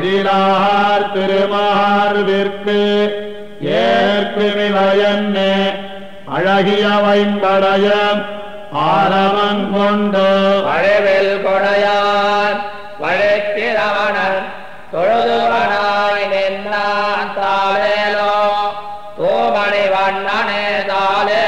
எழிலார் திருமார்விற்கு ஏற்குமிழையன்னே அழகிய வைம்படையம் ஆரவன் கொண்டு அழவில் கொடையான் வழைத்திரவணன் தொழுதுவனாய் நின்றான் தாளேலோ. தோமணி வண்ணனே தாளே